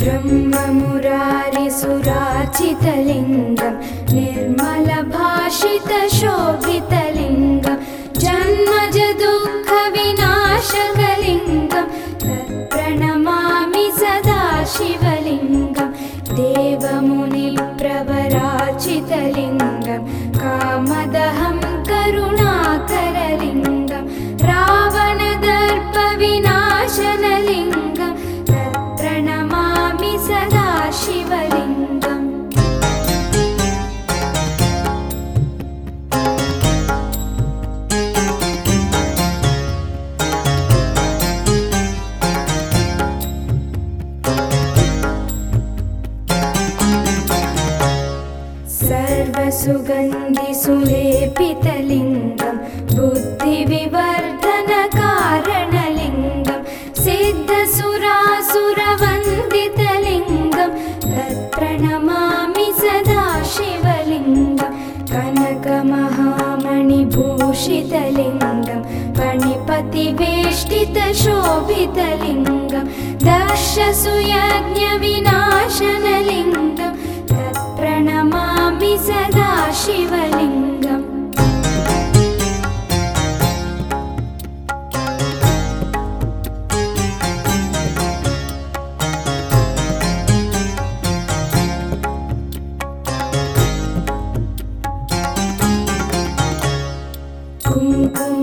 ब्रह्ममुरारिसुराचितलिङ्गं निर्मलभाषितशोभितलिङ्गं जन्मज दुःखविनाशकलिङ्गं तत्प्रणमामि सदा शिवलिङ्गं देवमुनिप्रवराचितलिङ्गं शिवलिङ्गम् सर्वसुगन्धिसुलेपितलिङ्गं कनकमहामणिभूषितलिङ्गं पणिपतिवेष्टितशोभितलिङ्गं दशसुयज्ञविनाशनलिङ्गं तत्प्रणमामि सदा शिवलिङ्गम्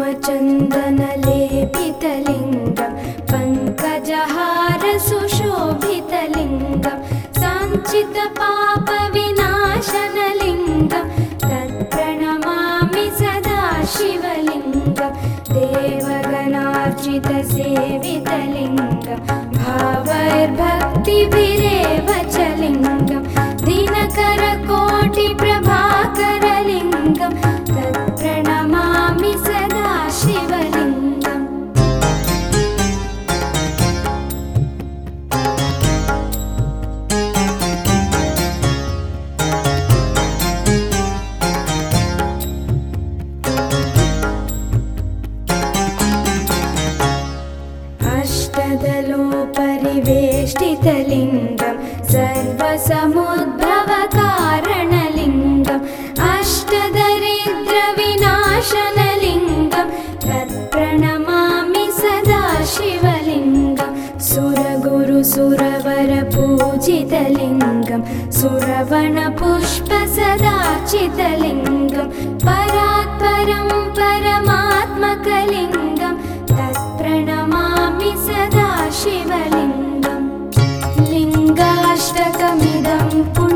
कुङ्कुमचन्दनलेपितलिङ्गं पङ्कजहारसुशोभितलिङ्गं सञ्चितपापविनाशनलिङ्गं तत्प्रणमामि सदा शिवलिङ्गं देवगणार्चितसेवितलिङ्गं भावैर्भक्तिभिरेव अष्टदलोपरिवेष्टितलिङ्गं सर्वसमुद्भवकारणलिङ्गम् अष्टदरिद्रविनाशनलिङ्गं तत्प्रणमामि सदा शिवलिङ्गं सुरगुरुसुरवरपूजितलिङ्गं सुरवणपुष्पसदाचितलिङ्गं परात्परं परमात्मकलिङ्गं लिङ्गाष्टकमिदं पुण्यं